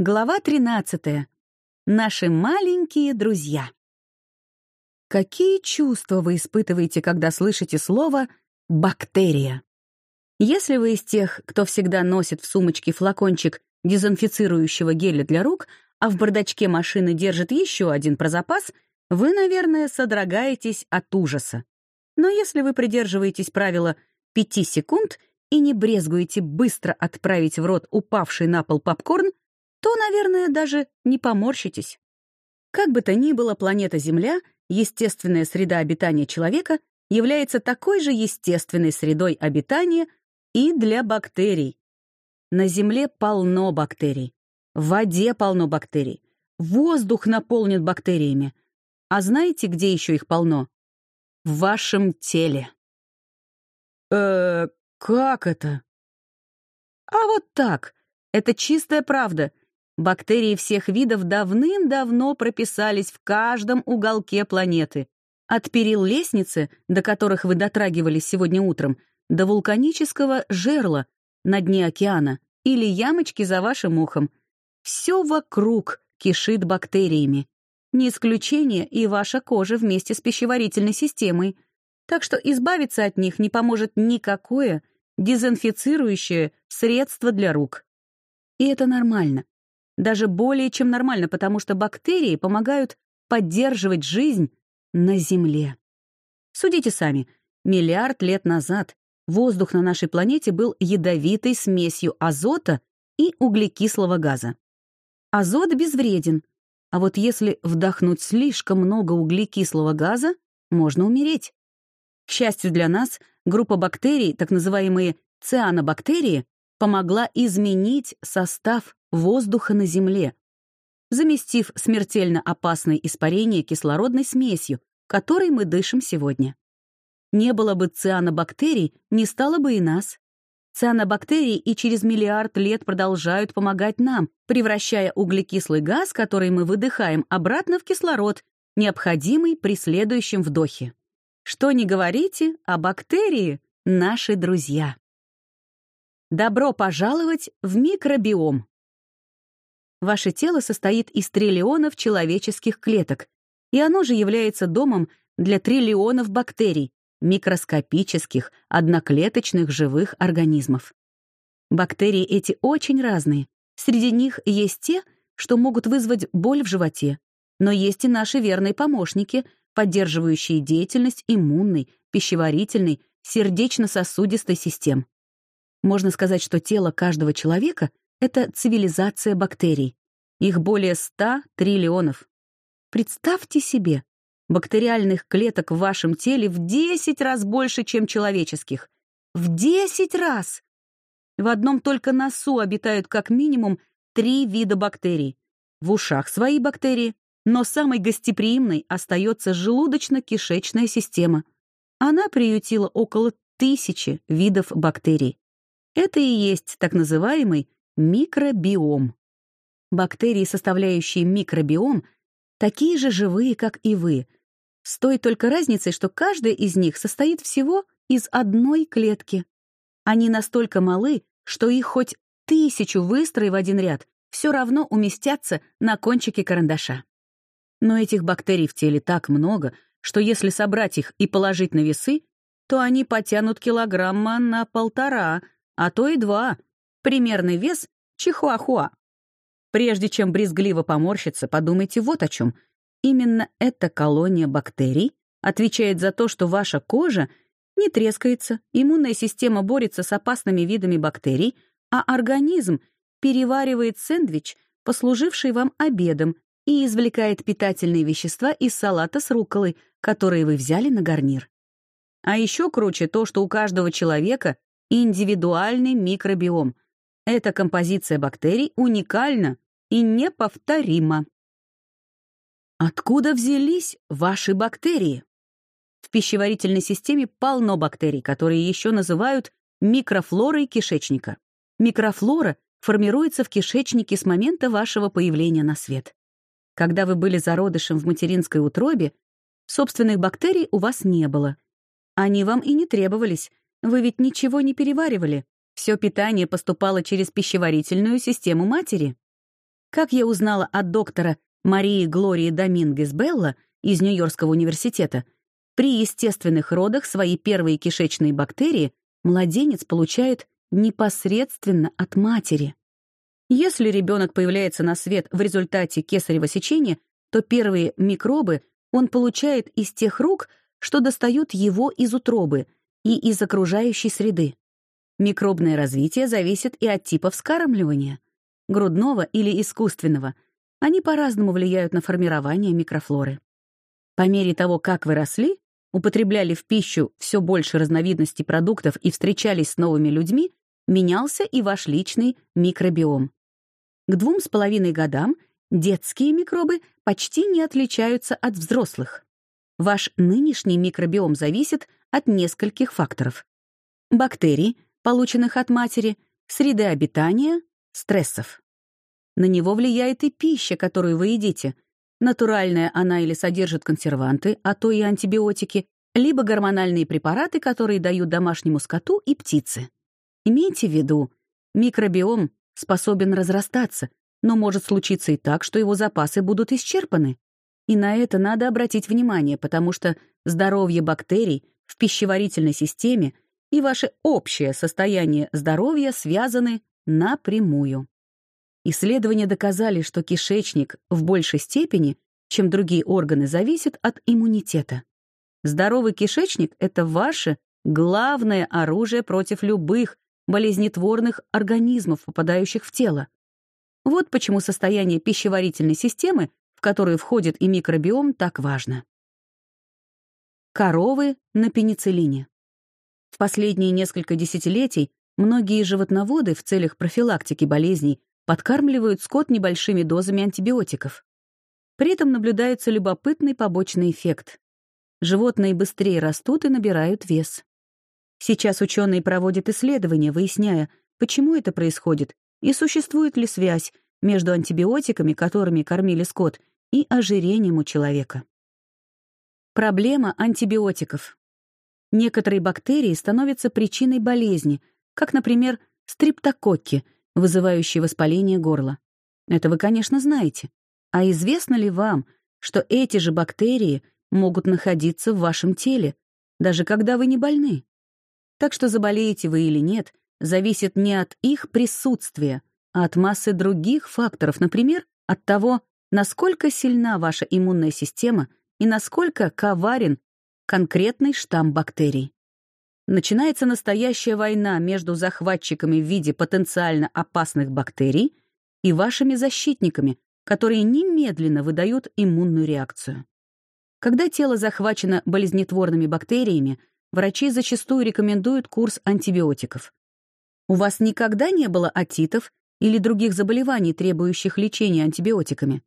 Глава 13. Наши маленькие друзья. Какие чувства вы испытываете, когда слышите слово «бактерия»? Если вы из тех, кто всегда носит в сумочке флакончик дезинфицирующего геля для рук, а в бардачке машины держит еще один про запас, вы, наверное, содрогаетесь от ужаса. Но если вы придерживаетесь правила 5 секунд и не брезгуете быстро отправить в рот упавший на пол попкорн, то, наверное, даже не поморщитесь. Как бы то ни было, планета Земля, естественная среда обитания человека, является такой же естественной средой обитания и для бактерий. На Земле полно бактерий, в воде полно бактерий, воздух наполнен бактериями. А знаете, где еще их полно? В вашем теле. э как это? А вот так. Это чистая правда. Бактерии всех видов давным-давно прописались в каждом уголке планеты. От перил лестницы, до которых вы дотрагивались сегодня утром, до вулканического жерла на дне океана или ямочки за вашим ухом. Все вокруг кишит бактериями. Не исключение и ваша кожа вместе с пищеварительной системой. Так что избавиться от них не поможет никакое дезинфицирующее средство для рук. И это нормально. Даже более чем нормально, потому что бактерии помогают поддерживать жизнь на Земле. Судите сами, миллиард лет назад воздух на нашей планете был ядовитой смесью азота и углекислого газа. Азот безвреден, а вот если вдохнуть слишком много углекислого газа, можно умереть. К счастью для нас, группа бактерий, так называемые цианобактерии, помогла изменить состав воздуха на Земле, заместив смертельно опасное испарение кислородной смесью, которой мы дышим сегодня. Не было бы цианобактерий, не стало бы и нас. Цианобактерии и через миллиард лет продолжают помогать нам, превращая углекислый газ, который мы выдыхаем, обратно в кислород, необходимый при следующем вдохе. Что ни говорите, а бактерии — наши друзья. Добро пожаловать в микробиом. Ваше тело состоит из триллионов человеческих клеток, и оно же является домом для триллионов бактерий, микроскопических, одноклеточных живых организмов. Бактерии эти очень разные. Среди них есть те, что могут вызвать боль в животе, но есть и наши верные помощники, поддерживающие деятельность иммунной, пищеварительной, сердечно-сосудистой систем. Можно сказать, что тело каждого человека — это цивилизация бактерий. Их более 100 триллионов. Представьте себе, бактериальных клеток в вашем теле в 10 раз больше, чем человеческих. В 10 раз! В одном только носу обитают как минимум три вида бактерий. В ушах свои бактерии, но самой гостеприимной остается желудочно-кишечная система. Она приютила около тысячи видов бактерий. Это и есть так называемый микробиом. Бактерии, составляющие микробиом, такие же живые, как и вы, с той только разницей, что каждая из них состоит всего из одной клетки. Они настолько малы, что их хоть тысячу выстрой в один ряд все равно уместятся на кончике карандаша. Но этих бактерий в теле так много, что если собрать их и положить на весы, то они потянут килограмма на полтора — а то и два. Примерный вес чихуахуа. Прежде чем брезгливо поморщиться, подумайте вот о чем. Именно эта колония бактерий отвечает за то, что ваша кожа не трескается, иммунная система борется с опасными видами бактерий, а организм переваривает сэндвич, послуживший вам обедом, и извлекает питательные вещества из салата с рукколой, которые вы взяли на гарнир. А еще круче то, что у каждого человека индивидуальный микробиом. Эта композиция бактерий уникальна и неповторима. Откуда взялись ваши бактерии? В пищеварительной системе полно бактерий, которые еще называют микрофлорой кишечника. Микрофлора формируется в кишечнике с момента вашего появления на свет. Когда вы были зародышем в материнской утробе, собственных бактерий у вас не было. Они вам и не требовались, вы ведь ничего не переваривали. Все питание поступало через пищеварительную систему матери. Как я узнала от доктора Марии Глории Домингес Белла из Нью-Йоркского университета, при естественных родах свои первые кишечные бактерии младенец получает непосредственно от матери. Если ребенок появляется на свет в результате кесарево сечения, то первые микробы он получает из тех рук, что достают его из утробы и из окружающей среды. Микробное развитие зависит и от типа вскармливания — грудного или искусственного. Они по-разному влияют на формирование микрофлоры. По мере того, как вы росли, употребляли в пищу все больше разновидностей продуктов и встречались с новыми людьми, менялся и ваш личный микробиом. К двум с половиной годам детские микробы почти не отличаются от взрослых. Ваш нынешний микробиом зависит от нескольких факторов. Бактерий, полученных от матери, среды обитания, стрессов. На него влияет и пища, которую вы едите. Натуральная она или содержит консерванты, а то и антибиотики, либо гормональные препараты, которые дают домашнему скоту и птице. Имейте в виду, микробиом способен разрастаться, но может случиться и так, что его запасы будут исчерпаны. И на это надо обратить внимание, потому что здоровье бактерий в пищеварительной системе и ваше общее состояние здоровья связаны напрямую. Исследования доказали, что кишечник в большей степени, чем другие органы, зависит от иммунитета. Здоровый кишечник — это ваше главное оружие против любых болезнетворных организмов, попадающих в тело. Вот почему состояние пищеварительной системы в которую входит и микробиом, так важно. Коровы на пенициллине. В последние несколько десятилетий многие животноводы в целях профилактики болезней подкармливают скот небольшими дозами антибиотиков. При этом наблюдается любопытный побочный эффект. Животные быстрее растут и набирают вес. Сейчас ученые проводят исследования, выясняя, почему это происходит и существует ли связь между антибиотиками, которыми кормили скот, и ожирением у человека. Проблема антибиотиков. Некоторые бактерии становятся причиной болезни, как, например, стриптококки, вызывающие воспаление горла. Это вы, конечно, знаете. А известно ли вам, что эти же бактерии могут находиться в вашем теле, даже когда вы не больны? Так что заболеете вы или нет, зависит не от их присутствия, а от массы других факторов, например, от того, насколько сильна ваша иммунная система и насколько коварен конкретный штамм бактерий. Начинается настоящая война между захватчиками в виде потенциально опасных бактерий и вашими защитниками, которые немедленно выдают иммунную реакцию. Когда тело захвачено болезнетворными бактериями, врачи зачастую рекомендуют курс антибиотиков. У вас никогда не было отитов или других заболеваний, требующих лечения антибиотиками?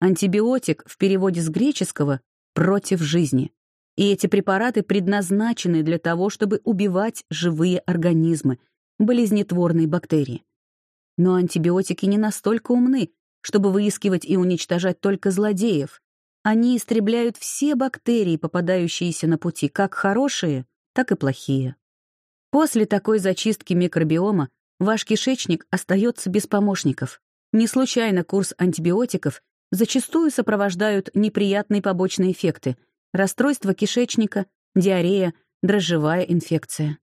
Антибиотик в переводе с греческого «против жизни». И эти препараты предназначены для того, чтобы убивать живые организмы, болезнетворные бактерии. Но антибиотики не настолько умны, чтобы выискивать и уничтожать только злодеев. Они истребляют все бактерии, попадающиеся на пути, как хорошие, так и плохие. После такой зачистки микробиома ваш кишечник остается без помощников. Не случайно курс антибиотиков зачастую сопровождают неприятные побочные эффекты — расстройство кишечника, диарея, дрожжевая инфекция.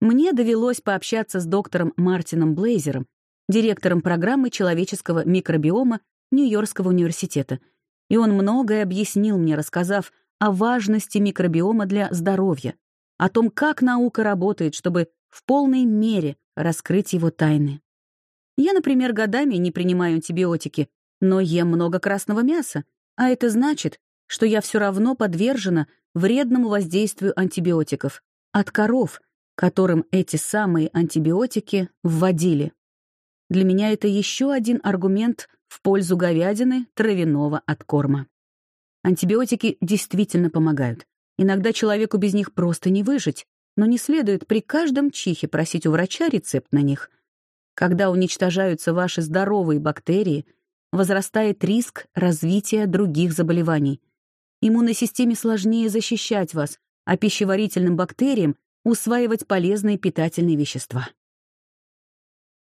Мне довелось пообщаться с доктором Мартином Блейзером, директором программы человеческого микробиома Нью-Йоркского университета, и он многое объяснил мне, рассказав о важности микробиома для здоровья, о том, как наука работает, чтобы в полной мере раскрыть его тайны. Я, например, годами не принимаю антибиотики, но ем много красного мяса, а это значит, что я все равно подвержена вредному воздействию антибиотиков от коров, которым эти самые антибиотики вводили. Для меня это еще один аргумент в пользу говядины травяного откорма. Антибиотики действительно помогают. Иногда человеку без них просто не выжить, но не следует при каждом чихе просить у врача рецепт на них. Когда уничтожаются ваши здоровые бактерии, возрастает риск развития других заболеваний. Иммунной системе сложнее защищать вас, а пищеварительным бактериям усваивать полезные питательные вещества.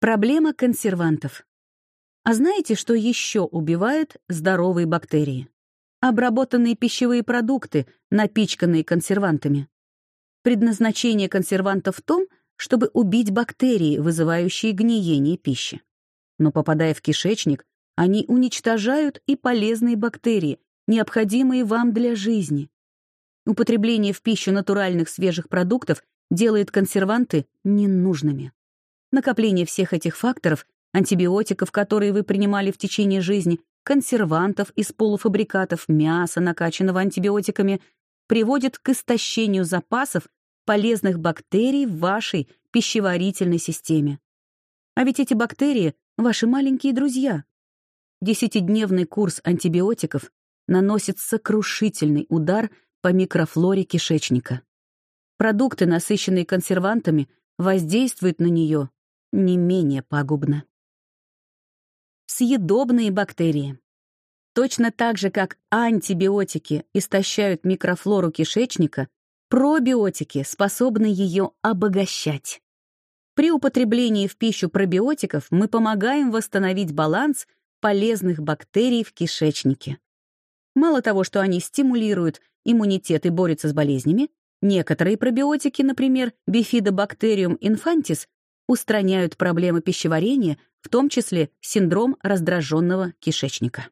Проблема консервантов. А знаете, что еще убивает здоровые бактерии? Обработанные пищевые продукты, напичканные консервантами. Предназначение консервантов в том, чтобы убить бактерии, вызывающие гниение пищи. Но попадая в кишечник, они уничтожают и полезные бактерии, необходимые вам для жизни. Употребление в пищу натуральных свежих продуктов делает консерванты ненужными. Накопление всех этих факторов, антибиотиков, которые вы принимали в течение жизни, консервантов из полуфабрикатов, мяса, накачанного антибиотиками, приводит к истощению запасов полезных бактерий в вашей пищеварительной системе. А ведь эти бактерии — ваши маленькие друзья. Десятидневный курс антибиотиков наносит сокрушительный удар по микрофлоре кишечника. Продукты, насыщенные консервантами, воздействуют на нее не менее пагубно. Съедобные бактерии. Точно так же, как антибиотики истощают микрофлору кишечника, пробиотики способны ее обогащать. При употреблении в пищу пробиотиков мы помогаем восстановить баланс полезных бактерий в кишечнике. Мало того, что они стимулируют иммунитет и борются с болезнями, некоторые пробиотики, например, Bifidobacterium infantis, устраняют проблемы пищеварения, в том числе синдром раздраженного кишечника.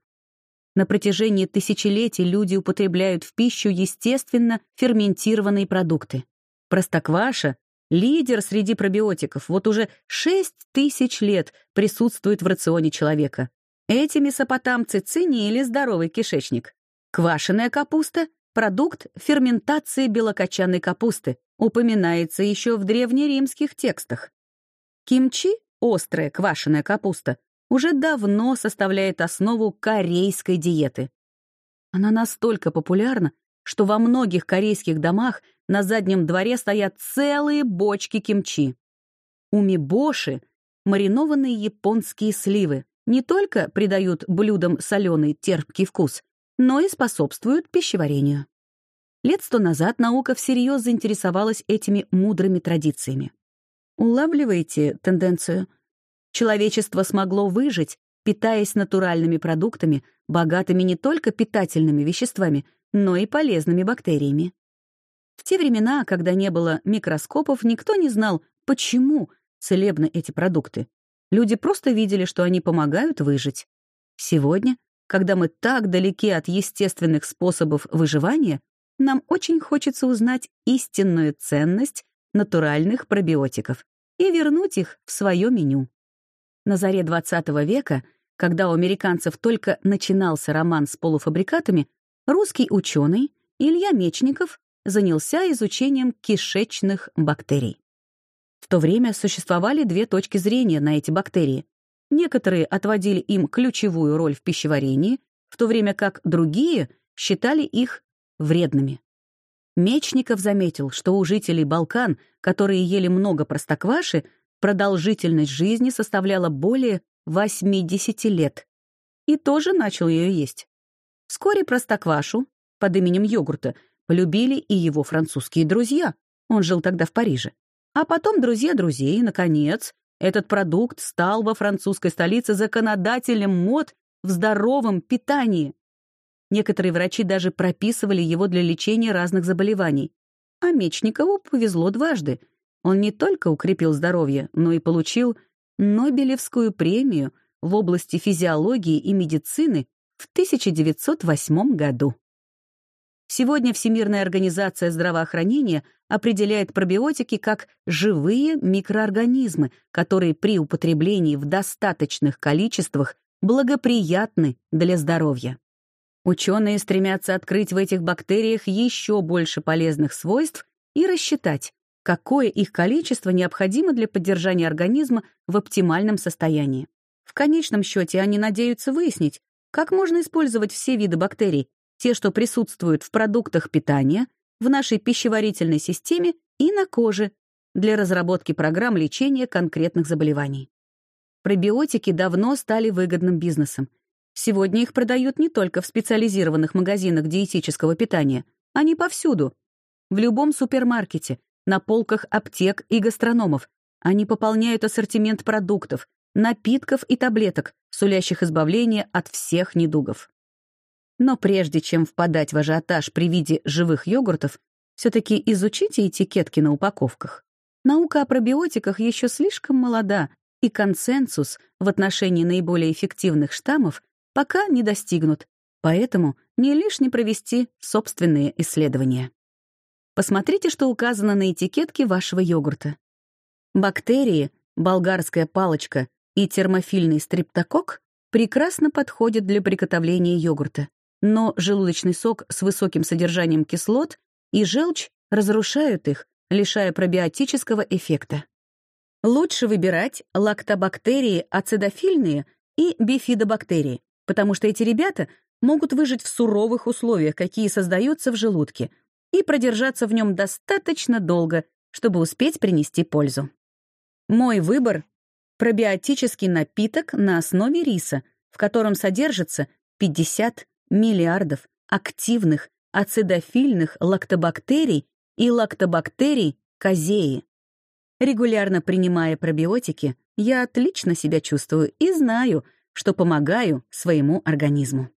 На протяжении тысячелетий люди употребляют в пищу естественно ферментированные продукты. Простокваша — лидер среди пробиотиков, вот уже 6 тысяч лет присутствует в рационе человека. Эти месопотамцы ценили здоровый кишечник. Квашеная капуста — продукт ферментации белокочанной капусты, упоминается еще в древнеримских текстах. Кимчи, острая квашеная капуста, уже давно составляет основу корейской диеты. Она настолько популярна, что во многих корейских домах на заднем дворе стоят целые бочки кимчи. Умибоши — маринованные японские сливы, не только придают блюдам соленый терпкий вкус, но и способствуют пищеварению. Лет сто назад наука всерьез заинтересовалась этими мудрыми традициями. Улавливаете тенденцию? Человечество смогло выжить, питаясь натуральными продуктами, богатыми не только питательными веществами, но и полезными бактериями. В те времена, когда не было микроскопов, никто не знал, почему целебны эти продукты. Люди просто видели, что они помогают выжить. Сегодня, когда мы так далеки от естественных способов выживания, нам очень хочется узнать истинную ценность натуральных пробиотиков и вернуть их в свое меню. На заре XX века, когда у американцев только начинался роман с полуфабрикатами, русский ученый Илья Мечников занялся изучением кишечных бактерий. В то время существовали две точки зрения на эти бактерии. Некоторые отводили им ключевую роль в пищеварении, в то время как другие считали их вредными. Мечников заметил, что у жителей Балкан, которые ели много простокваши, продолжительность жизни составляла более 80 лет. И тоже начал ее есть. Вскоре простоквашу, под именем йогурта, полюбили и его французские друзья. Он жил тогда в Париже. А потом друзья друзей, наконец, этот продукт стал во французской столице законодателем мод в здоровом питании. Некоторые врачи даже прописывали его для лечения разных заболеваний. А Мечникову повезло дважды. Он не только укрепил здоровье, но и получил Нобелевскую премию в области физиологии и медицины в 1908 году. Сегодня Всемирная организация здравоохранения определяет пробиотики как живые микроорганизмы, которые при употреблении в достаточных количествах благоприятны для здоровья. Ученые стремятся открыть в этих бактериях еще больше полезных свойств и рассчитать, какое их количество необходимо для поддержания организма в оптимальном состоянии. В конечном счете они надеются выяснить, как можно использовать все виды бактерий, те, что присутствуют в продуктах питания, в нашей пищеварительной системе и на коже, для разработки программ лечения конкретных заболеваний. Пробиотики давно стали выгодным бизнесом — Сегодня их продают не только в специализированных магазинах диетического питания, они повсюду. В любом супермаркете, на полках аптек и гастрономов. Они пополняют ассортимент продуктов, напитков и таблеток, сулящих избавление от всех недугов. Но прежде чем впадать в ажиотаж при виде живых йогуртов, все-таки изучите этикетки на упаковках. Наука о пробиотиках еще слишком молода, и консенсус в отношении наиболее эффективных штаммов пока не достигнут, поэтому не лишне провести собственные исследования. Посмотрите, что указано на этикетке вашего йогурта. Бактерии, болгарская палочка и термофильный стрептокок прекрасно подходят для приготовления йогурта, но желудочный сок с высоким содержанием кислот и желчь разрушают их, лишая пробиотического эффекта. Лучше выбирать лактобактерии ацидофильные и бифидобактерии, потому что эти ребята могут выжить в суровых условиях, какие создаются в желудке, и продержаться в нем достаточно долго, чтобы успеть принести пользу. Мой выбор — пробиотический напиток на основе риса, в котором содержится 50 миллиардов активных ацидофильных лактобактерий и лактобактерий казеи. Регулярно принимая пробиотики, я отлично себя чувствую и знаю, что помогаю своему организму.